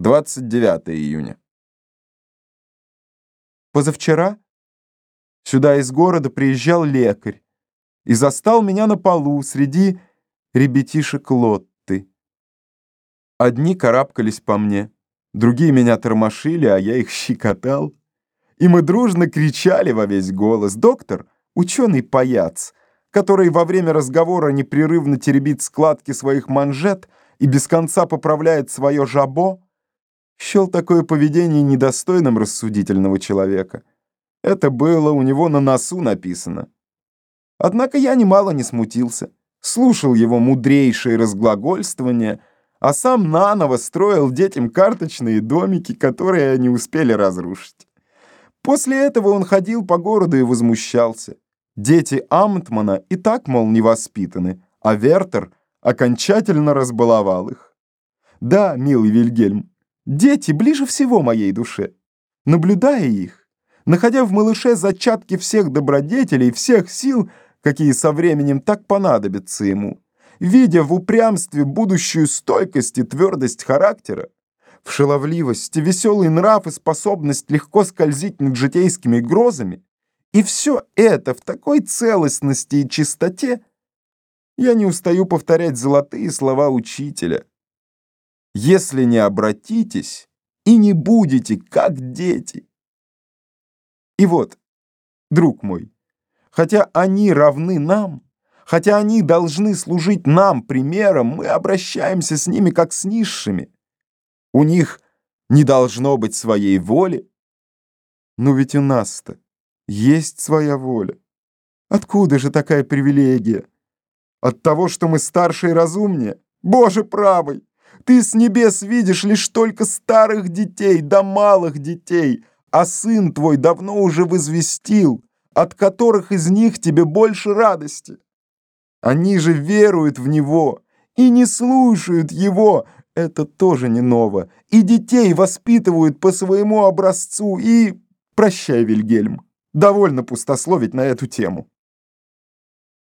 29 июня. Позавчера сюда из города приезжал лекарь и застал меня на полу среди ребятишек Лотты. Одни карабкались по мне, другие меня тормошили, а я их щекотал. И мы дружно кричали во весь голос. Доктор, ученый-паяц, который во время разговора непрерывно теребит складки своих манжет и без конца поправляет свое жабо, счел такое поведение недостойным рассудительного человека. Это было у него на носу написано. Однако я немало не смутился, слушал его мудрейшие разглагольствования, а сам наново строил детям карточные домики, которые они успели разрушить. После этого он ходил по городу и возмущался. Дети Амтмана и так, мол, не воспитаны, а Вертер окончательно разбаловал их. Да, милый Вильгельм, Дети ближе всего моей душе. Наблюдая их, находя в малыше зачатки всех добродетелей, всех сил, какие со временем так понадобятся ему, видя в упрямстве будущую стойкость и твердость характера, в шаловливости, веселый нрав и способность легко скользить над житейскими грозами, и все это в такой целостности и чистоте, я не устаю повторять золотые слова учителя — если не обратитесь и не будете как дети. И вот, друг мой, хотя они равны нам, хотя они должны служить нам примером, мы обращаемся с ними как с низшими. У них не должно быть своей воли. Но ведь у нас-то есть своя воля. Откуда же такая привилегия? От того, что мы старше и разумнее? Боже правый! Ты с небес видишь лишь только старых детей, да малых детей, а сын твой давно уже возвестил, от которых из них тебе больше радости. Они же веруют в него и не слушают его, это тоже не ново, и детей воспитывают по своему образцу, и... Прощай, Вильгельм, довольно пустословить на эту тему.